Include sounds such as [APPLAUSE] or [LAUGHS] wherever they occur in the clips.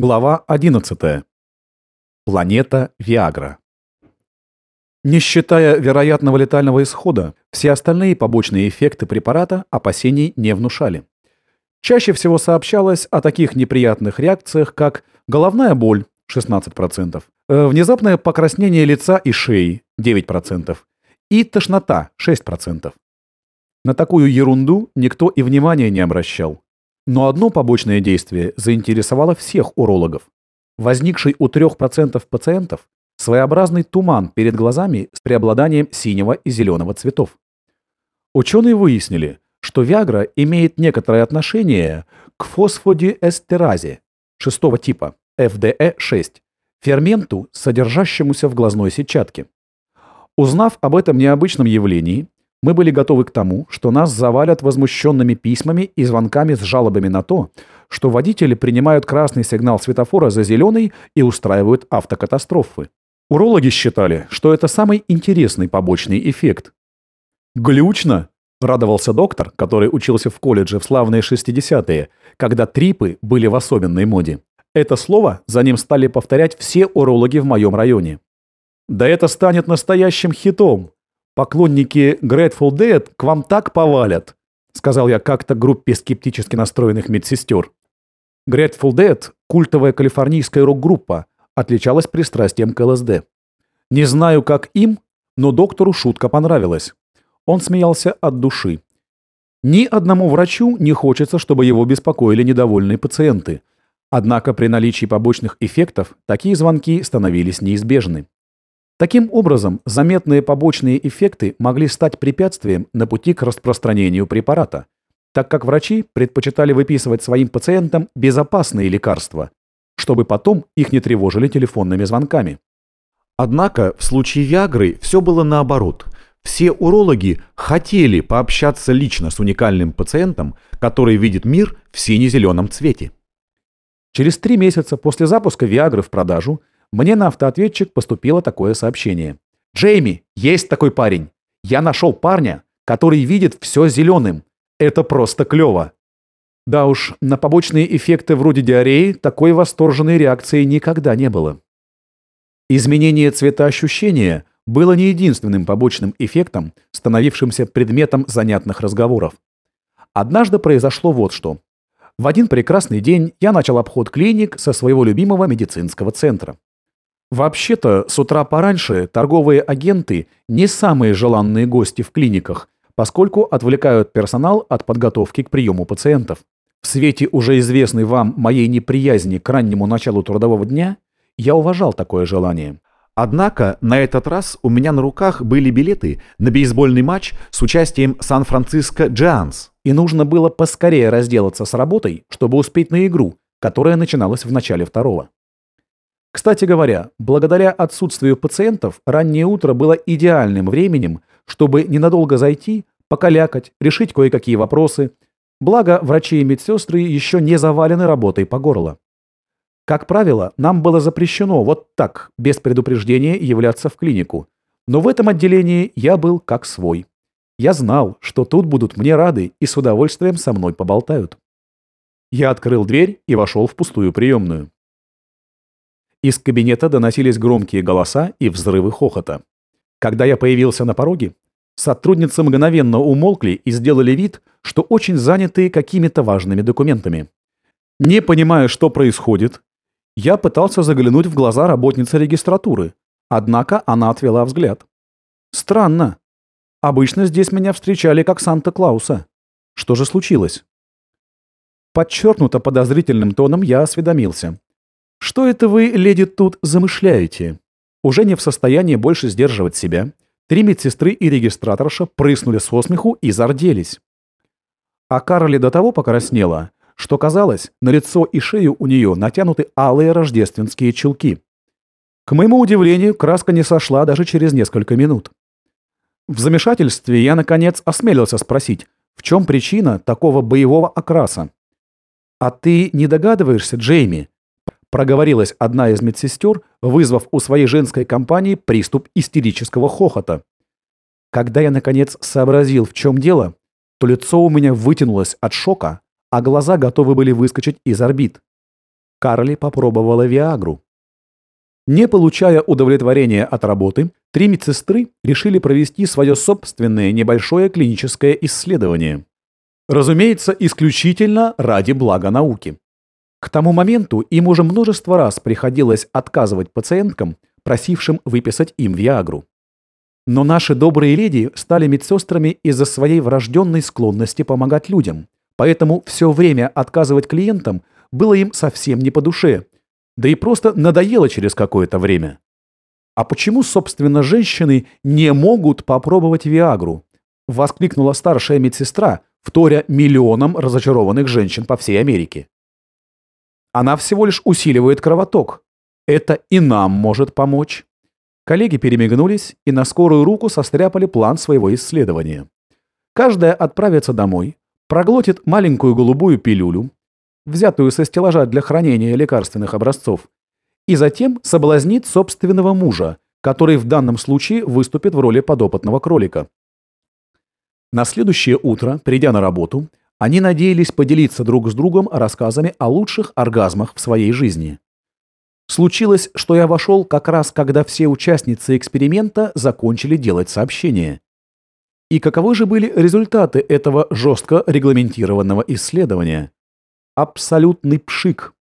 Глава 11. Планета Виагра. Не считая вероятного летального исхода, все остальные побочные эффекты препарата опасений не внушали. Чаще всего сообщалось о таких неприятных реакциях, как головная боль 16%, э, внезапное покраснение лица и шеи 9% и тошнота 6%. На такую ерунду никто и внимания не обращал. Но одно побочное действие заинтересовало всех урологов. Возникший у 3% пациентов своеобразный туман перед глазами с преобладанием синего и зеленого цветов. Ученые выяснили, что Виагра имеет некоторое отношение к фосфодиэстеразе шестого типа, FDE6, ферменту, содержащемуся в глазной сетчатке. Узнав об этом необычном явлении, мы были готовы к тому, что нас завалят возмущенными письмами и звонками с жалобами на то, что водители принимают красный сигнал светофора за зеленый и устраивают автокатастрофы. Урологи считали, что это самый интересный побочный эффект. «Глючно!» – радовался доктор, который учился в колледже в славные 60-е, когда трипы были в особенной моде. Это слово за ним стали повторять все урологи в моем районе. «Да это станет настоящим хитом!» Поклонники Grateful Dead к вам так повалят, сказал я как-то группе скептически настроенных медсестер. Grateful Dead, культовая калифорнийская рок-группа, отличалась пристрастием к ЛСД. Не знаю, как им, но доктору шутка понравилась. Он смеялся от души. Ни одному врачу не хочется, чтобы его беспокоили недовольные пациенты. Однако при наличии побочных эффектов такие звонки становились неизбежны. Таким образом, заметные побочные эффекты могли стать препятствием на пути к распространению препарата, так как врачи предпочитали выписывать своим пациентам безопасные лекарства, чтобы потом их не тревожили телефонными звонками. Однако в случае Виагры все было наоборот. Все урологи хотели пообщаться лично с уникальным пациентом, который видит мир в сине-зеленом цвете. Через три месяца после запуска Виагры в продажу – мне на автоответчик поступило такое сообщение. «Джейми, есть такой парень. Я нашел парня, который видит все зеленым. Это просто клево». Да уж, на побочные эффекты вроде диареи такой восторженной реакции никогда не было. Изменение цветоощущения было не единственным побочным эффектом, становившимся предметом занятных разговоров. Однажды произошло вот что. В один прекрасный день я начал обход клиник со своего любимого медицинского центра. Вообще-то, с утра пораньше торговые агенты не самые желанные гости в клиниках, поскольку отвлекают персонал от подготовки к приему пациентов. В свете уже известной вам моей неприязни к раннему началу трудового дня, я уважал такое желание. Однако на этот раз у меня на руках были билеты на бейсбольный матч с участием Сан-Франциско Джианс, и нужно было поскорее разделаться с работой, чтобы успеть на игру, которая начиналась в начале второго. Кстати говоря, благодаря отсутствию пациентов, раннее утро было идеальным временем, чтобы ненадолго зайти, покалякать, решить кое-какие вопросы. Благо, врачи и медсестры еще не завалены работой по горло. Как правило, нам было запрещено вот так, без предупреждения, являться в клинику. Но в этом отделении я был как свой. Я знал, что тут будут мне рады и с удовольствием со мной поболтают. Я открыл дверь и вошел в пустую приемную. Из кабинета доносились громкие голоса и взрывы хохота. Когда я появился на пороге, сотрудницы мгновенно умолкли и сделали вид, что очень заняты какими-то важными документами. Не понимая, что происходит, я пытался заглянуть в глаза работницы регистратуры, однако она отвела взгляд. Странно. Обычно здесь меня встречали как Санта-Клауса. Что же случилось? Подчеркнуто подозрительным тоном я осведомился. Что это вы, леди, тут замышляете? Уже не в состоянии больше сдерживать себя, три медсестры и регистраторша прыснули со смеху и зарделись. А Карли до того покраснела, что казалось, на лицо и шею у нее натянуты алые рождественские чулки. К моему удивлению, краска не сошла даже через несколько минут. В замешательстве я, наконец, осмелился спросить, в чем причина такого боевого окраса. «А ты не догадываешься, Джейми, проговорилась одна из медсестер, вызвав у своей женской компании приступ истерического хохота. Когда я, наконец, сообразил, в чем дело, то лицо у меня вытянулось от шока, а глаза готовы были выскочить из орбит. Карли попробовала Виагру. Не получая удовлетворения от работы, три медсестры решили провести свое собственное небольшое клиническое исследование. Разумеется, исключительно ради блага науки. К тому моменту им уже множество раз приходилось отказывать пациенткам, просившим выписать им Виагру. Но наши добрые леди стали медсестрами из-за своей врожденной склонности помогать людям, поэтому все время отказывать клиентам было им совсем не по душе, да и просто надоело через какое-то время. А почему, собственно, женщины не могут попробовать Виагру? Воскликнула старшая медсестра, вторя миллионам разочарованных женщин по всей Америке. Она всего лишь усиливает кровоток. Это и нам может помочь. Коллеги перемигнулись и на скорую руку состряпали план своего исследования. Каждая отправится домой, проглотит маленькую голубую пилюлю, взятую со стеллажа для хранения лекарственных образцов, и затем соблазнит собственного мужа, который в данном случае выступит в роли подопытного кролика. На следующее утро, придя на работу, они надеялись поделиться друг с другом рассказами о лучших оргазмах в своей жизни. Случилось, что я вошел как раз, когда все участницы эксперимента закончили делать сообщения. И каковы же были результаты этого жестко регламентированного исследования? абсолютный пшик.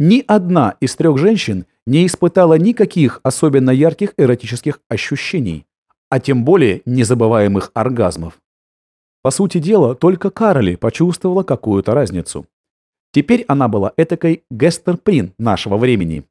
Ни одна из трех женщин не испытала никаких особенно ярких эротических ощущений, а тем более незабываемых оргазмов. По сути дела, только Кароли почувствовала какую-то разницу. Теперь она была этакой Гестер Прин нашего времени.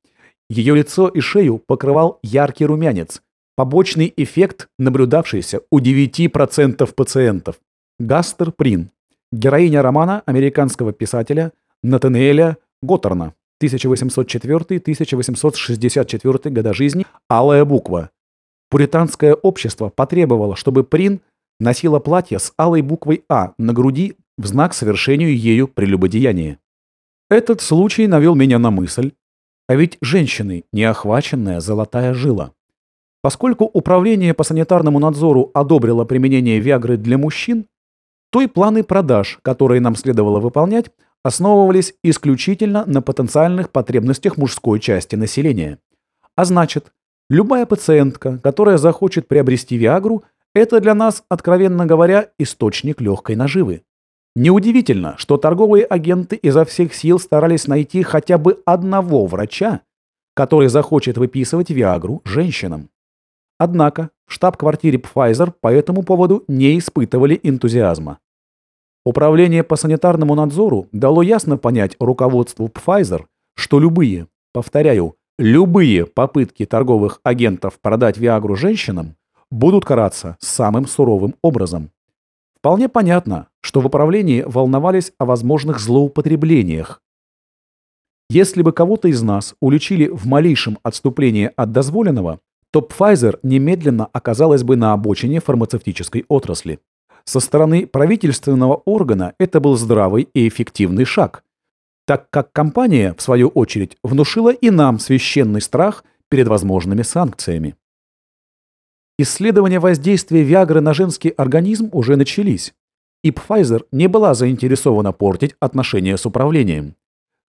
Ее лицо и шею покрывал яркий румянец, побочный эффект, наблюдавшийся у 9% пациентов. Гастер Прин Героиня романа американского писателя Натаниэля Готтерна 1804-1864 года жизни «Алая буква». Пуританское общество потребовало, чтобы Прин носила платье с алой буквой «А» на груди в знак совершению ею прелюбодеяния. Этот случай навел меня на мысль, а ведь женщины – неохваченная золотая жила. Поскольку Управление по санитарному надзору одобрило применение Виагры для мужчин, то и планы продаж, которые нам следовало выполнять, основывались исключительно на потенциальных потребностях мужской части населения. А значит, любая пациентка, которая захочет приобрести Виагру, это для нас, откровенно говоря, источник легкой наживы. Неудивительно, что торговые агенты изо всех сил старались найти хотя бы одного врача, который захочет выписывать Виагру женщинам. Однако в штаб-квартире Pfizer по этому поводу не испытывали энтузиазма. Управление по санитарному надзору дало ясно понять руководству Pfizer, что любые, повторяю, любые попытки торговых агентов продать Виагру женщинам будут караться самым суровым образом. Вполне понятно, что в управлении волновались о возможных злоупотреблениях. Если бы кого-то из нас уличили в малейшем отступлении от дозволенного, то Pfizer немедленно оказалась бы на обочине фармацевтической отрасли. Со стороны правительственного органа это был здравый и эффективный шаг, так как компания, в свою очередь, внушила и нам священный страх перед возможными санкциями. Исследования воздействия Виагры на женский организм уже начались, и Pfizer не была заинтересована портить отношения с управлением.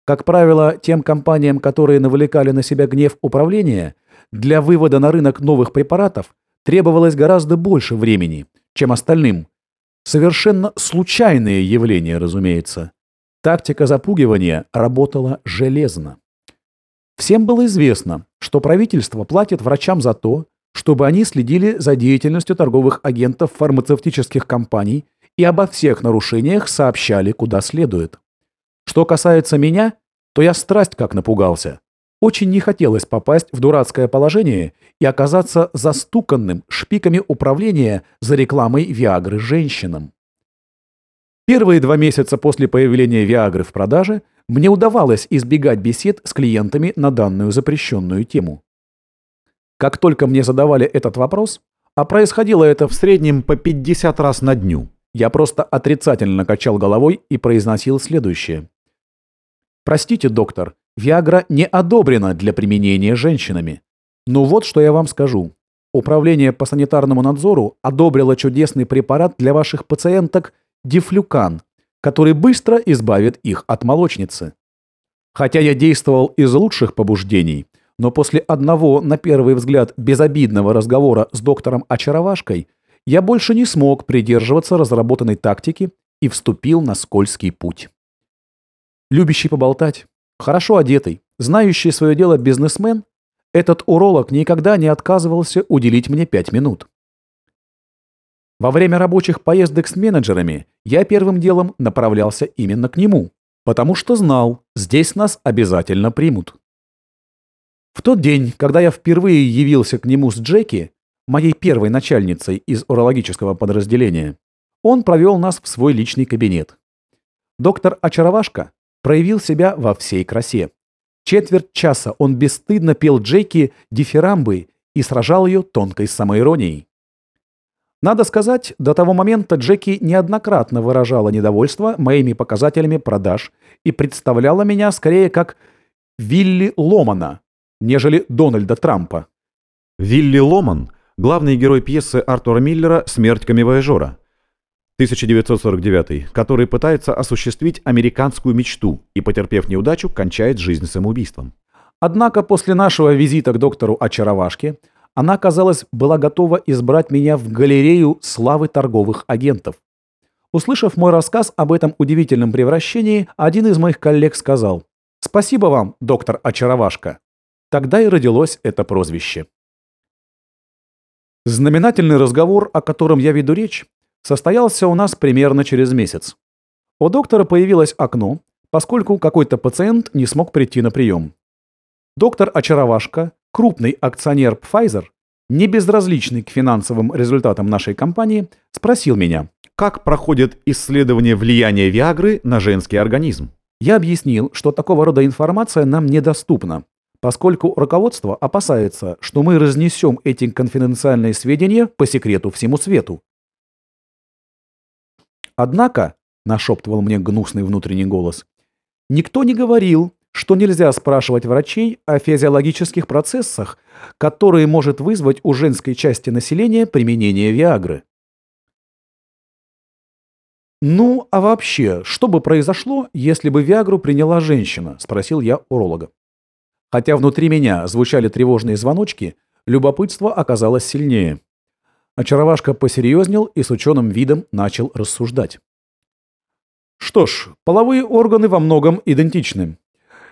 Как правило, тем компаниям, которые навлекали на себя гнев управления, для вывода на рынок новых препаратов требовалось гораздо больше времени, чем остальным, Совершенно случайные явления, разумеется. Тактика запугивания работала железно. Всем было известно, что правительство платит врачам за то, чтобы они следили за деятельностью торговых агентов фармацевтических компаний и обо всех нарушениях сообщали куда следует. Что касается меня, то я страсть как напугался. Очень не хотелось попасть в дурацкое положение и оказаться застуканным шпиками управления за рекламой Виагры женщинам. Первые два месяца после появления Виагры в продаже мне удавалось избегать бесед с клиентами на данную запрещенную тему. Как только мне задавали этот вопрос, а происходило это в среднем по 50 раз на дню, я просто отрицательно качал головой и произносил следующее. «Простите, доктор, Виагра не одобрена для применения женщинами. Но вот что я вам скажу. Управление по санитарному надзору одобрило чудесный препарат для ваших пациенток Дифлюкан, который быстро избавит их от молочницы. Хотя я действовал из лучших побуждений, но после одного, на первый взгляд, безобидного разговора с доктором Очаровашкой я больше не смог придерживаться разработанной тактики и вступил на скользкий путь. Любящий поболтать, хорошо одетый, знающий свое дело бизнесмен, этот уролог никогда не отказывался уделить мне пять минут. Во время рабочих поездок с менеджерами я первым делом направлялся именно к нему, потому что знал, здесь нас обязательно примут. В тот день, когда я впервые явился к нему с Джеки, моей первой начальницей из урологического подразделения, он провел нас в свой личный кабинет. Доктор Очаровашка проявил себя во всей красе. Четверть часа он бесстыдно пел Джеки дифирамбы и сражал ее тонкой самоиронией. Надо сказать, до того момента Джеки неоднократно выражала недовольство моими показателями продаж и представляла меня скорее как Вилли Ломана, нежели Дональда Трампа. Вилли Ломан – главный герой пьесы Артура Миллера «Смерть камевояжера» 1949, который пытается осуществить американскую мечту и, потерпев неудачу, кончает жизнь самоубийством. Однако после нашего визита к доктору Очаровашке – она, казалось, была готова избрать меня в галерею славы торговых агентов. Услышав мой рассказ об этом удивительном превращении, один из моих коллег сказал «Спасибо вам, доктор Очаровашка». Тогда и родилось это прозвище. Знаменательный разговор, о котором я веду речь, состоялся у нас примерно через месяц. У доктора появилось окно, поскольку какой-то пациент не смог прийти на прием. Доктор Очаровашка крупный акционер Pfizer, не безразличный к финансовым результатам нашей компании, спросил меня, как проходит исследование влияния Виагры на женский организм. Я объяснил, что такого рода информация нам недоступна, поскольку руководство опасается, что мы разнесем эти конфиденциальные сведения по секрету всему свету. Однако, нашептывал мне гнусный внутренний голос, никто не говорил, что нельзя спрашивать врачей о физиологических процессах, которые может вызвать у женской части населения применение Виагры. «Ну, а вообще, что бы произошло, если бы Виагру приняла женщина?» – спросил я уролога. Хотя внутри меня звучали тревожные звоночки, любопытство оказалось сильнее. Очаровашка посерьезнел и с ученым видом начал рассуждать. Что ж, половые органы во многом идентичны.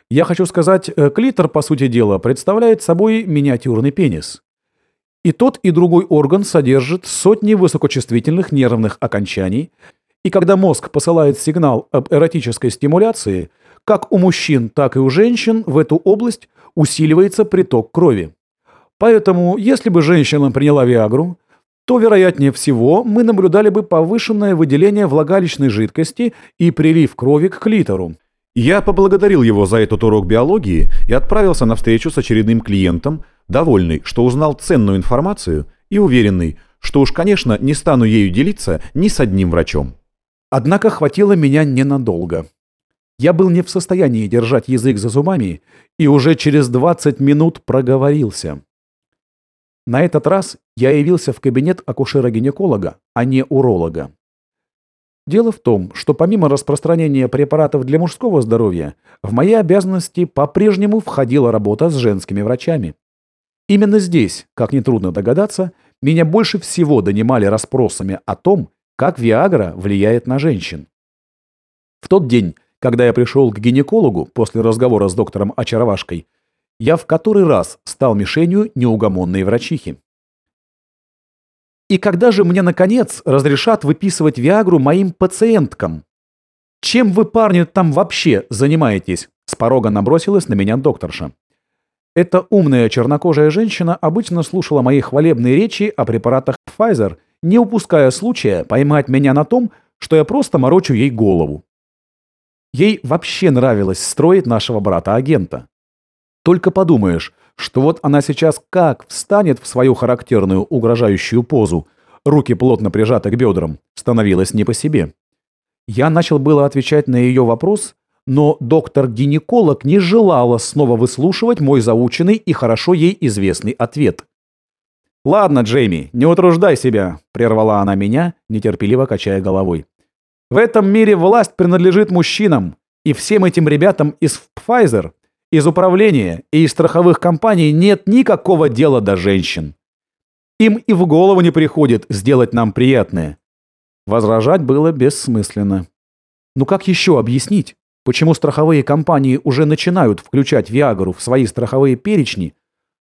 Я хочу сказать, э, клитор, по сути дела, представляет собой миниатюрный пенис. И тот, и другой орган содержит сотни высокочувствительных нервных окончаний, и когда мозг посылает сигнал об эротической стимуляции, как у мужчин, так и у женщин в эту область усиливается приток крови. Поэтому, если бы женщина приняла Виагру, то, вероятнее всего, мы наблюдали бы повышенное выделение влагалищной жидкости и прилив крови к клитору, я поблагодарил его за этот урок биологии и отправился на встречу с очередным клиентом, довольный, что узнал ценную информацию и уверенный, что уж, конечно, не стану ею делиться ни с одним врачом. Однако хватило меня ненадолго. Я был не в состоянии держать язык за зубами и уже через 20 минут проговорился. На этот раз я явился в кабинет акушера-гинеколога, а не уролога. Дело в том, что помимо распространения препаратов для мужского здоровья, в мои обязанности по-прежнему входила работа с женскими врачами. Именно здесь, как нетрудно догадаться, меня больше всего донимали расспросами о том, как Виагра влияет на женщин. В тот день, когда я пришел к гинекологу после разговора с доктором Очаровашкой, я в который раз стал мишенью неугомонной врачихи. И когда же мне, наконец, разрешат выписывать Виагру моим пациенткам? Чем вы, парни, там вообще занимаетесь? С порога набросилась на меня докторша. Эта умная чернокожая женщина обычно слушала мои хвалебные речи о препаратах Pfizer, не упуская случая поймать меня на том, что я просто морочу ей голову. Ей вообще нравилось строить нашего брата-агента. Только подумаешь, что вот она сейчас как встанет в свою характерную угрожающую позу, руки плотно прижаты к бедрам, становилось не по себе. Я начал было отвечать на ее вопрос, но доктор-гинеколог не желала снова выслушивать мой заученный и хорошо ей известный ответ. «Ладно, Джейми, не утруждай себя», — прервала она меня, нетерпеливо качая головой. «В этом мире власть принадлежит мужчинам, И всем этим ребятам из Pfizer, из управления и из страховых компаний нет никакого дела до женщин. Им и в голову не приходит сделать нам приятное. Возражать было бессмысленно. Ну как еще объяснить, почему страховые компании уже начинают включать Виагру в свои страховые перечни,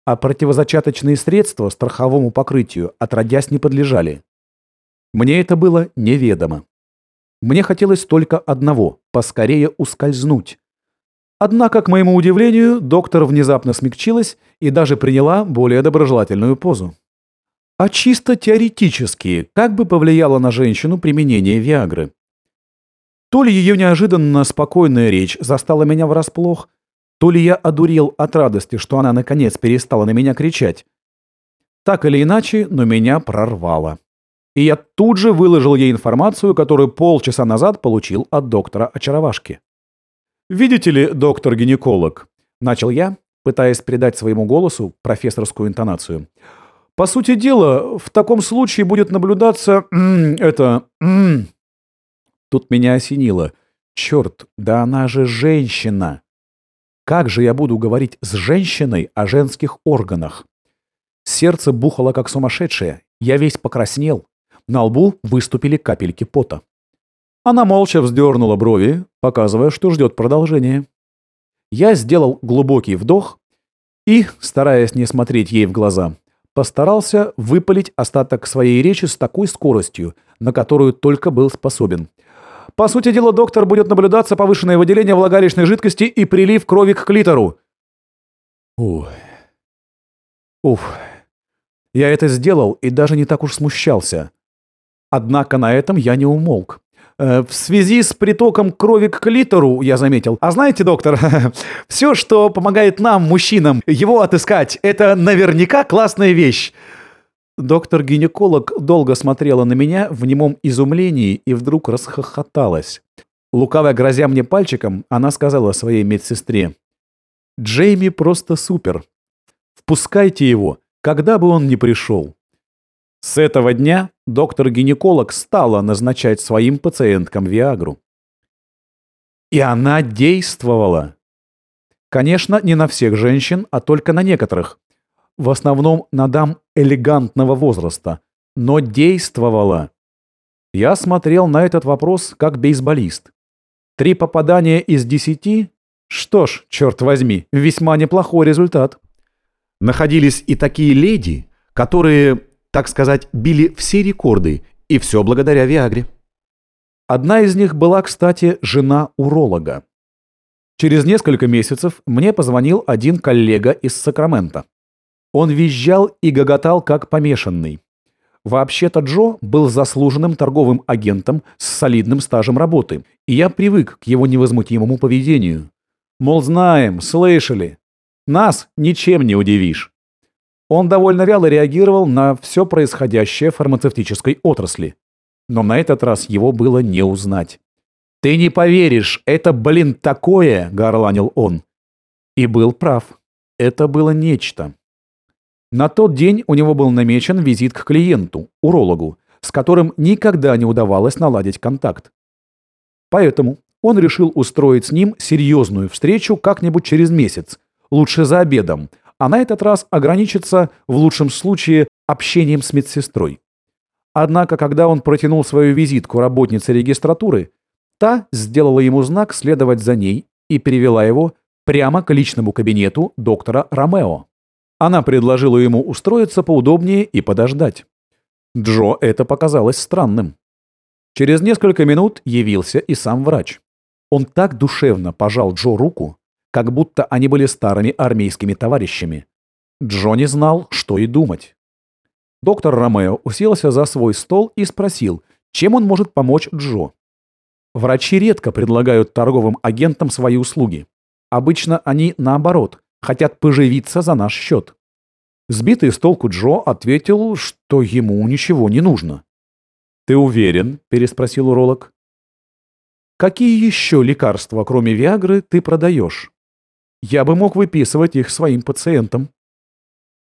а противозачаточные средства страховому покрытию отродясь не подлежали? Мне это было неведомо. Мне хотелось только одного – поскорее ускользнуть. Однако, к моему удивлению, доктор внезапно смягчилась и даже приняла более доброжелательную позу. А чисто теоретически, как бы повлияло на женщину применение Виагры? То ли ее неожиданно спокойная речь застала меня врасплох, то ли я одурел от радости, что она наконец перестала на меня кричать. Так или иначе, но меня прорвало. И я тут же выложил ей информацию, которую полчаса назад получил от доктора Очаровашки. «Видите ли, доктор-гинеколог», — начал я, пытаясь придать своему голосу профессорскую интонацию. «По сути дела, в таком случае будет наблюдаться... [CLEARS THROAT] это... [CLEARS THROAT] Тут меня осенило. Черт, да она же женщина. Как же я буду говорить с женщиной о женских органах? Сердце бухало как сумасшедшее. Я весь покраснел. На лбу выступили капельки пота. Она молча вздернула брови, показывая, что ждет продолжения. Я сделал глубокий вдох и, стараясь не смотреть ей в глаза, постарался выпалить остаток своей речи с такой скоростью, на которую только был способен. По сути дела, доктор будет наблюдаться повышенное выделение влагалищной жидкости и прилив крови к клитору. Ух. Уф. Я это сделал и даже не так уж смущался. Однако на этом я не умолк. Э, в связи с притоком крови к клитору, я заметил. А знаете, доктор, [LAUGHS] все, что помогает нам, мужчинам, его отыскать, это наверняка классная вещь. Доктор-гинеколог долго смотрела на меня в немом изумлении и вдруг расхохоталась. Лукаво грозя мне пальчиком, она сказала своей медсестре. «Джейми просто супер. Впускайте его, когда бы он ни пришел». С этого дня доктор-гинеколог стала назначать своим пациенткам Виагру. И она действовала. Конечно, не на всех женщин, а только на некоторых в основном на дам элегантного возраста, но действовала. Я смотрел на этот вопрос как бейсболист. Три попадания из десяти? Что ж, черт возьми, весьма неплохой результат. Находились и такие леди, которые, так сказать, били все рекорды, и все благодаря Виагре. Одна из них была, кстати, жена уролога. Через несколько месяцев мне позвонил один коллега из Сакрамента. Он визжал и гоготал, как помешанный. Вообще-то Джо был заслуженным торговым агентом с солидным стажем работы, и я привык к его невозмутимому поведению. Мол, знаем, слышали. Нас ничем не удивишь. Он довольно вяло реагировал на все происходящее в фармацевтической отрасли. Но на этот раз его было не узнать. «Ты не поверишь, это, блин, такое!» – горланил он. И был прав. Это было нечто. На тот день у него был намечен визит к клиенту, урологу, с которым никогда не удавалось наладить контакт. Поэтому он решил устроить с ним серьезную встречу как-нибудь через месяц, лучше за обедом, а на этот раз ограничиться, в лучшем случае, общением с медсестрой. Однако, когда он протянул свою визитку работнице регистратуры, та сделала ему знак следовать за ней и перевела его прямо к личному кабинету доктора Ромео. Она предложила ему устроиться поудобнее и подождать. Джо это показалось странным. Через несколько минут явился и сам врач. Он так душевно пожал Джо руку, как будто они были старыми армейскими товарищами. Джо не знал, что и думать. Доктор Ромео уселся за свой стол и спросил, чем он может помочь Джо. Врачи редко предлагают торговым агентам свои услуги. Обычно они, наоборот, хотят поживиться за наш счет. Сбитый с толку Джо ответил, что ему ничего не нужно. «Ты уверен?» – переспросил уролог. «Какие еще лекарства, кроме Виагры, ты продаешь? Я бы мог выписывать их своим пациентам».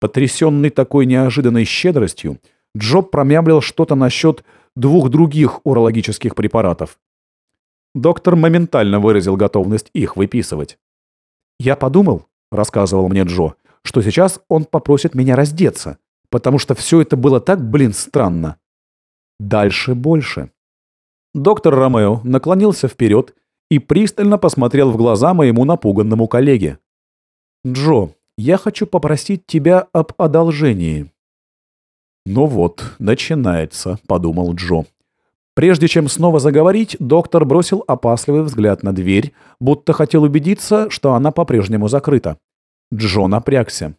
Потрясенный такой неожиданной щедростью, Джо промямлил что-то насчет двух других урологических препаратов. Доктор моментально выразил готовность их выписывать. «Я подумал», — рассказывал мне Джо, «что сейчас он попросит меня раздеться, потому что все это было так, блин, странно. Дальше больше». Доктор Ромео наклонился вперед и пристально посмотрел в глаза моему напуганному коллеге. «Джо, я хочу попросить тебя об одолжении». «Ну вот, начинается», — подумал Джо. Прежде чем снова заговорить, доктор бросил опасливый взгляд на дверь, будто хотел убедиться, что она по-прежнему закрыта. Джо напрягся.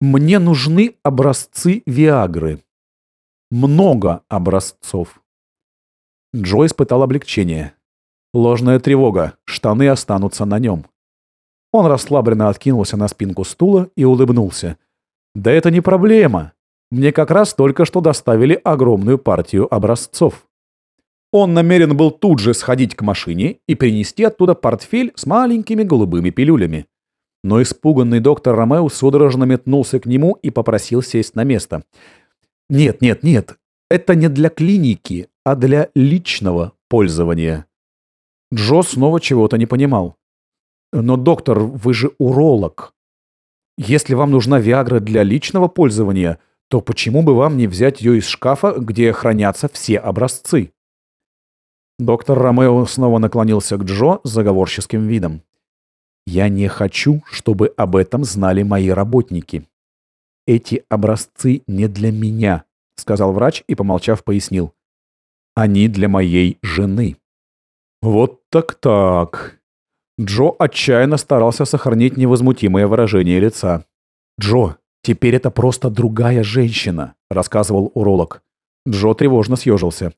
«Мне нужны образцы Виагры. Много образцов». Джо испытал облегчение. Ложная тревога, штаны останутся на нем. Он расслабленно откинулся на спинку стула и улыбнулся. «Да это не проблема. Мне как раз только что доставили огромную партию образцов». Он намерен был тут же сходить к машине и принести оттуда портфель с маленькими голубыми пилюлями. Но испуганный доктор Ромео судорожно метнулся к нему и попросил сесть на место. «Нет, нет, нет, это не для клиники, а для личного пользования». Джо снова чего-то не понимал. Но, доктор, вы же уролог. Если вам нужна Виагра для личного пользования, то почему бы вам не взять ее из шкафа, где хранятся все образцы? Доктор Ромео снова наклонился к Джо с заговорческим видом. «Я не хочу, чтобы об этом знали мои работники. Эти образцы не для меня», — сказал врач и, помолчав, пояснил. «Они для моей жены». «Вот так-так», Джо отчаянно старался сохранить невозмутимое выражение лица. «Джо, теперь это просто другая женщина», — рассказывал уролог. Джо тревожно съежился.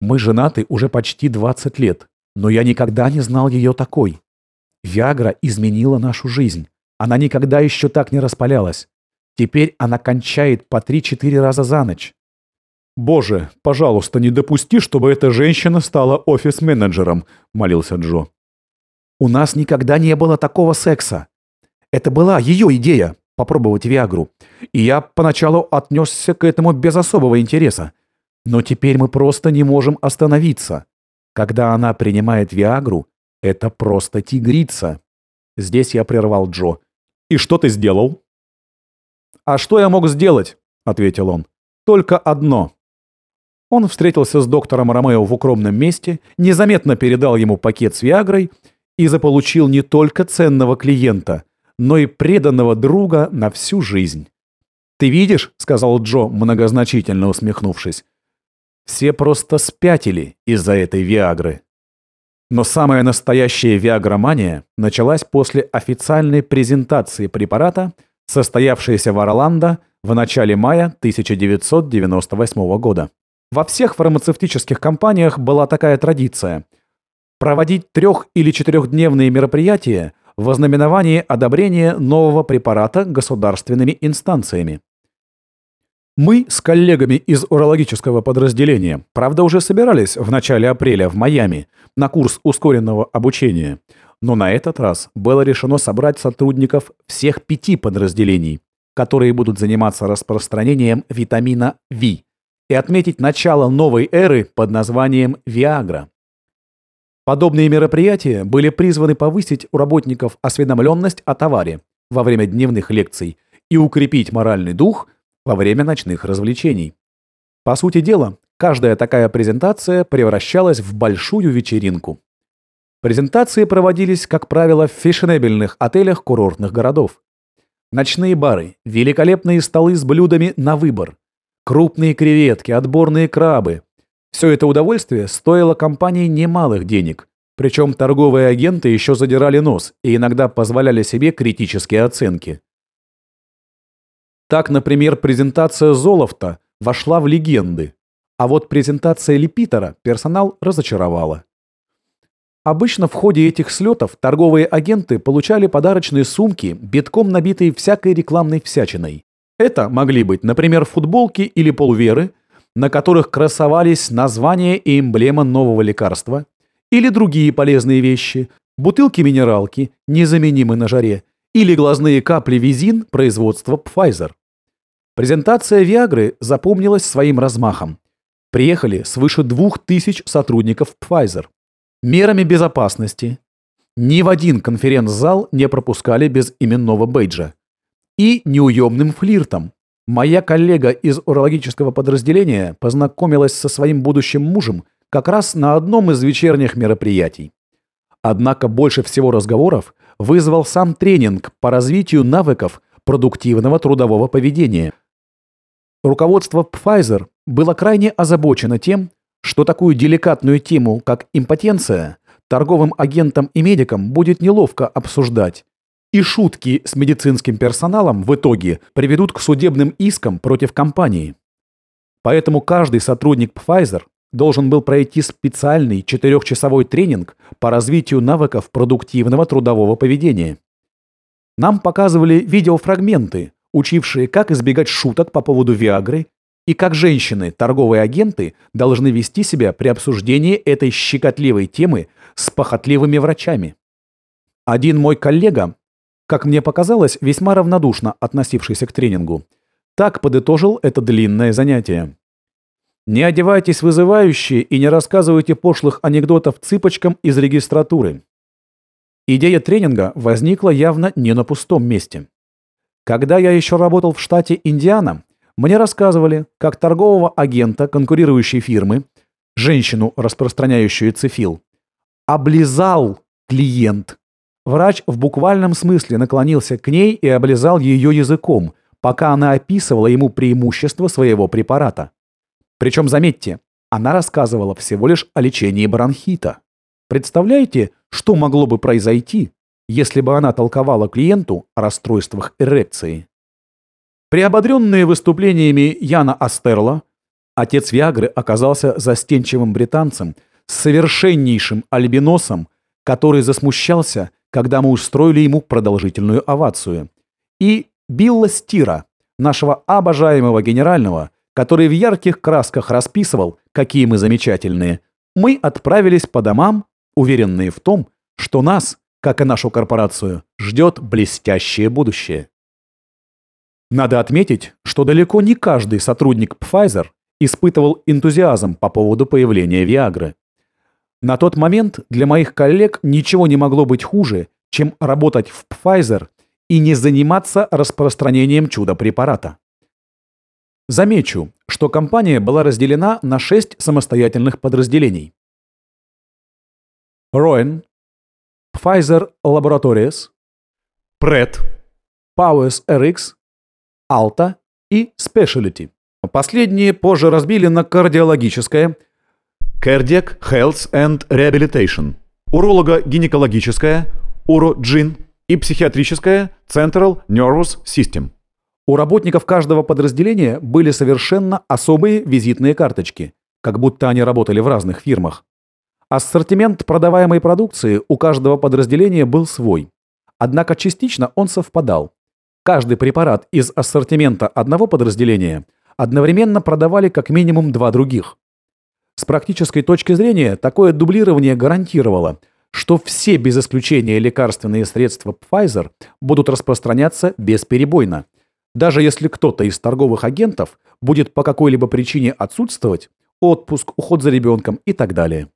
«Мы женаты уже почти 20 лет, но я никогда не знал ее такой. Виагра изменила нашу жизнь. Она никогда еще так не распалялась. Теперь она кончает по 3-4 раза за ночь. «Боже, пожалуйста, не допусти, чтобы эта женщина стала офис-менеджером», — молился Джо. У нас никогда не было такого секса. Это была ее идея – попробовать Виагру. И я поначалу отнесся к этому без особого интереса. Но теперь мы просто не можем остановиться. Когда она принимает Виагру, это просто тигрица. Здесь я прервал Джо. «И что ты сделал?» «А что я мог сделать?» – ответил он. «Только одно». Он встретился с доктором Ромео в укромном месте, незаметно передал ему пакет с Виагрой – и заполучил не только ценного клиента, но и преданного друга на всю жизнь. «Ты видишь», — сказал Джо, многозначительно усмехнувшись, «все просто спятили из-за этой Виагры». Но самая настоящая виагромания началась после официальной презентации препарата, состоявшейся в Орландо в начале мая 1998 года. Во всех фармацевтических компаниях была такая традиция – проводить трех- или четырехдневные мероприятия в ознаменовании одобрения нового препарата государственными инстанциями. Мы с коллегами из урологического подразделения, правда, уже собирались в начале апреля в Майами на курс ускоренного обучения, но на этот раз было решено собрать сотрудников всех пяти подразделений, которые будут заниматься распространением витамина В, и отметить начало новой эры под названием Виагра. Подобные мероприятия были призваны повысить у работников осведомленность о товаре во время дневных лекций и укрепить моральный дух во время ночных развлечений. По сути дела, каждая такая презентация превращалась в большую вечеринку. Презентации проводились, как правило, в фешенебельных отелях курортных городов. Ночные бары, великолепные столы с блюдами на выбор, крупные креветки, отборные крабы, все это удовольствие стоило компании немалых денег, причем торговые агенты еще задирали нос и иногда позволяли себе критические оценки. Так, например, презентация Золофта вошла в легенды, а вот презентация Лепитера персонал разочаровала. Обычно в ходе этих слетов торговые агенты получали подарочные сумки, битком набитые всякой рекламной всячиной. Это могли быть, например, футболки или полуверы, на которых красовались название и эмблема нового лекарства, или другие полезные вещи, бутылки минералки, незаменимы на жаре, или глазные капли визин производства Pfizer. Презентация Виагры запомнилась своим размахом. приехали свыше двух тысяч сотрудников Pfizer. Мерами безопасности ни в один конференц-зал не пропускали без именного бейджа. И неуемным флиртом. Моя коллега из урологического подразделения познакомилась со своим будущим мужем как раз на одном из вечерних мероприятий. Однако больше всего разговоров вызвал сам тренинг по развитию навыков продуктивного трудового поведения. Руководство Pfizer было крайне озабочено тем, что такую деликатную тему, как импотенция, торговым агентам и медикам будет неловко обсуждать, и шутки с медицинским персоналом в итоге приведут к судебным искам против компании. Поэтому каждый сотрудник Pfizer должен был пройти специальный четырехчасовой тренинг по развитию навыков продуктивного трудового поведения. Нам показывали видеофрагменты, учившие, как избегать шуток по поводу Виагры и как женщины, торговые агенты, должны вести себя при обсуждении этой щекотливой темы с похотливыми врачами. Один мой коллега, как мне показалось, весьма равнодушно относившийся к тренингу, так подытожил это длинное занятие. Не одевайтесь вызывающе и не рассказывайте пошлых анекдотов цыпочкам из регистратуры. Идея тренинга возникла явно не на пустом месте. Когда я еще работал в штате Индиана, мне рассказывали, как торгового агента конкурирующей фирмы, женщину, распространяющую цифил, облизал клиент. Врач в буквальном смысле наклонился к ней и облизал ее языком, пока она описывала ему преимущества своего препарата. Причем, заметьте, она рассказывала всего лишь о лечении бронхита. Представляете, что могло бы произойти, если бы она толковала клиенту о расстройствах эрекции? Приободренные выступлениями Яна Астерла, отец Виагры оказался застенчивым британцем с совершеннейшим альбиносом, который засмущался, когда мы устроили ему продолжительную овацию. И Билла Стира, нашего обожаемого генерального, который в ярких красках расписывал, какие мы замечательные, мы отправились по домам, уверенные в том, что нас, как и нашу корпорацию, ждет блестящее будущее. Надо отметить, что далеко не каждый сотрудник Pfizer испытывал энтузиазм по поводу появления Виагры. На тот момент для моих коллег ничего не могло быть хуже, чем работать в Pfizer и не заниматься распространением чудо-препарата. Замечу, что компания была разделена на шесть самостоятельных подразделений. Roen, Pfizer Laboratories, Pret, Powers RX, Alta и Specialty. Последние позже разбили на кардиологическое, Cardiac Health and Rehabilitation, уролого-гинекологическое, UroGyn и психиатрическое Central Nervous System. У работников каждого подразделения были совершенно особые визитные карточки, как будто они работали в разных фирмах. Ассортимент продаваемой продукции у каждого подразделения был свой. Однако частично он совпадал. Каждый препарат из ассортимента одного подразделения одновременно продавали как минимум два других. С практической точки зрения такое дублирование гарантировало, что все без исключения лекарственные средства Pfizer будут распространяться бесперебойно – даже если кто-то из торговых агентов будет по какой-либо причине отсутствовать, отпуск, уход за ребенком и так далее.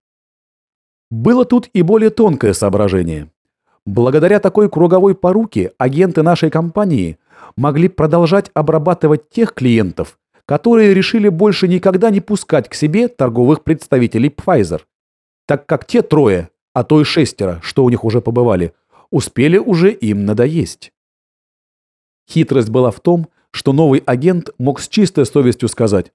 Было тут и более тонкое соображение. Благодаря такой круговой поруке агенты нашей компании могли продолжать обрабатывать тех клиентов, которые решили больше никогда не пускать к себе торговых представителей Pfizer, так как те трое, а то и шестеро, что у них уже побывали, успели уже им надоесть. Хитрость была в том, что новый агент мог с чистой совестью сказать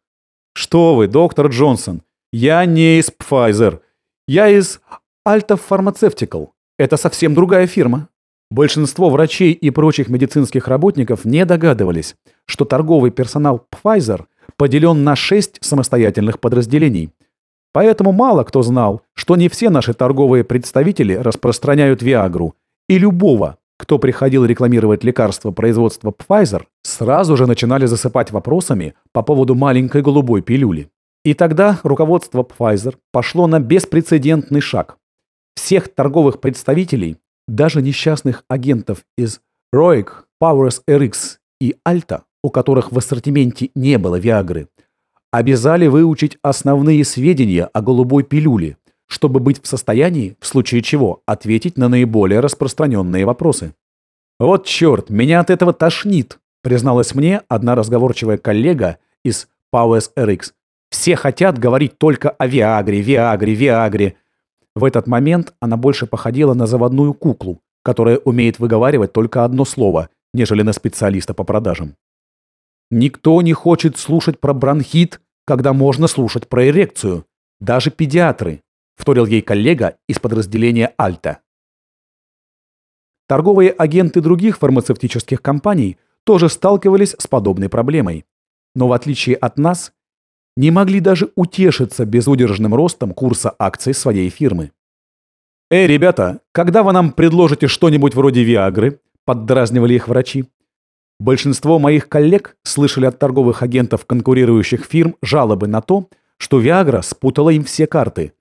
«Что вы, доктор Джонсон, я не из Pfizer, я из Alta Pharmaceutical. Это совсем другая фирма». Большинство врачей и прочих медицинских работников не догадывались, что торговый персонал Pfizer поделен на шесть самостоятельных подразделений. Поэтому мало кто знал, что не все наши торговые представители распространяют Виагру, и любого, кто приходил рекламировать лекарства производства Pfizer, сразу же начинали засыпать вопросами по поводу маленькой голубой пилюли. И тогда руководство Pfizer пошло на беспрецедентный шаг. Всех торговых представителей, даже несчастных агентов из Roic, Powers RX и Alta, у которых в ассортименте не было Виагры, обязали выучить основные сведения о голубой пилюле, чтобы быть в состоянии, в случае чего, ответить на наиболее распространенные вопросы. «Вот черт, меня от этого тошнит», призналась мне одна разговорчивая коллега из Powers RX. «Все хотят говорить только о Виагре, Виагре, Виагре». В этот момент она больше походила на заводную куклу, которая умеет выговаривать только одно слово, нежели на специалиста по продажам. Никто не хочет слушать про бронхит, когда можно слушать про эрекцию. Даже педиатры, вторил ей коллега из подразделения Альта. Торговые агенты других фармацевтических компаний тоже сталкивались с подобной проблемой. Но в отличие от нас, не могли даже утешиться безудержным ростом курса акций своей фирмы. «Эй, ребята, когда вы нам предложите что-нибудь вроде Виагры?» – поддразнивали их врачи. Большинство моих коллег слышали от торговых агентов конкурирующих фирм жалобы на то, что Viagra спутала им все карты.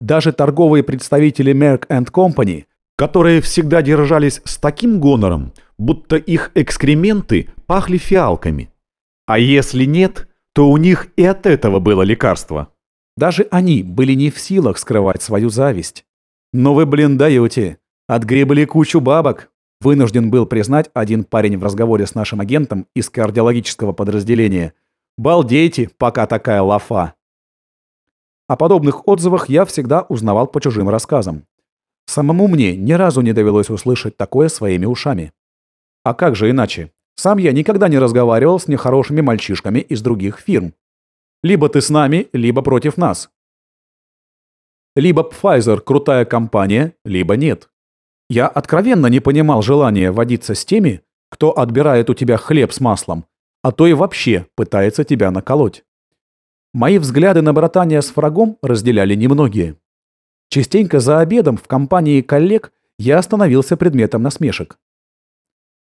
Даже торговые представители Merck Company, которые всегда держались с таким гонором, будто их экскременты пахли фиалками. А если нет, то у них и от этого было лекарство. Даже они были не в силах скрывать свою зависть. «Но вы, блин, даете. Отгребли кучу бабок. Вынужден был признать один парень в разговоре с нашим агентом из кардиологического подразделения. «Балдейте, пока такая лафа!» О подобных отзывах я всегда узнавал по чужим рассказам. Самому мне ни разу не довелось услышать такое своими ушами. А как же иначе? Сам я никогда не разговаривал с нехорошими мальчишками из других фирм. Либо ты с нами, либо против нас. Либо Pfizer крутая компания, либо нет. Я откровенно не понимал желания водиться с теми, кто отбирает у тебя хлеб с маслом, а то и вообще пытается тебя наколоть. Мои взгляды на братания с врагом разделяли немногие. Частенько за обедом в компании коллег я становился предметом насмешек.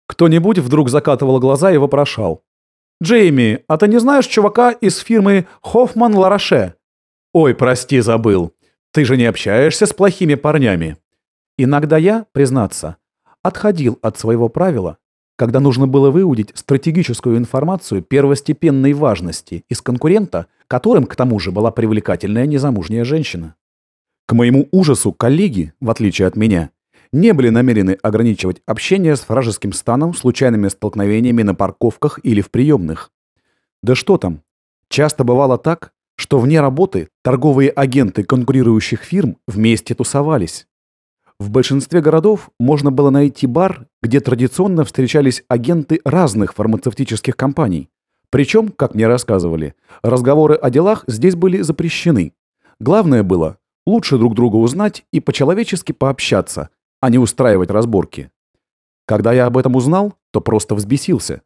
Кто-нибудь вдруг закатывал глаза и вопрошал. «Джейми, а ты не знаешь чувака из фирмы Хоффман Лараше?» «Ой, прости, забыл. Ты же не общаешься с плохими парнями». Иногда я, признаться, отходил от своего правила, когда нужно было выудить стратегическую информацию первостепенной важности из конкурента, которым к тому же была привлекательная незамужняя женщина. К моему ужасу коллеги, в отличие от меня, не были намерены ограничивать общение с вражеским станом случайными столкновениями на парковках или в приемных. Да что там, часто бывало так, что вне работы торговые агенты конкурирующих фирм вместе тусовались. В большинстве городов можно было найти бар, где традиционно встречались агенты разных фармацевтических компаний. Причем, как мне рассказывали, разговоры о делах здесь были запрещены. Главное было лучше друг друга узнать и по-человечески пообщаться, а не устраивать разборки. Когда я об этом узнал, то просто взбесился.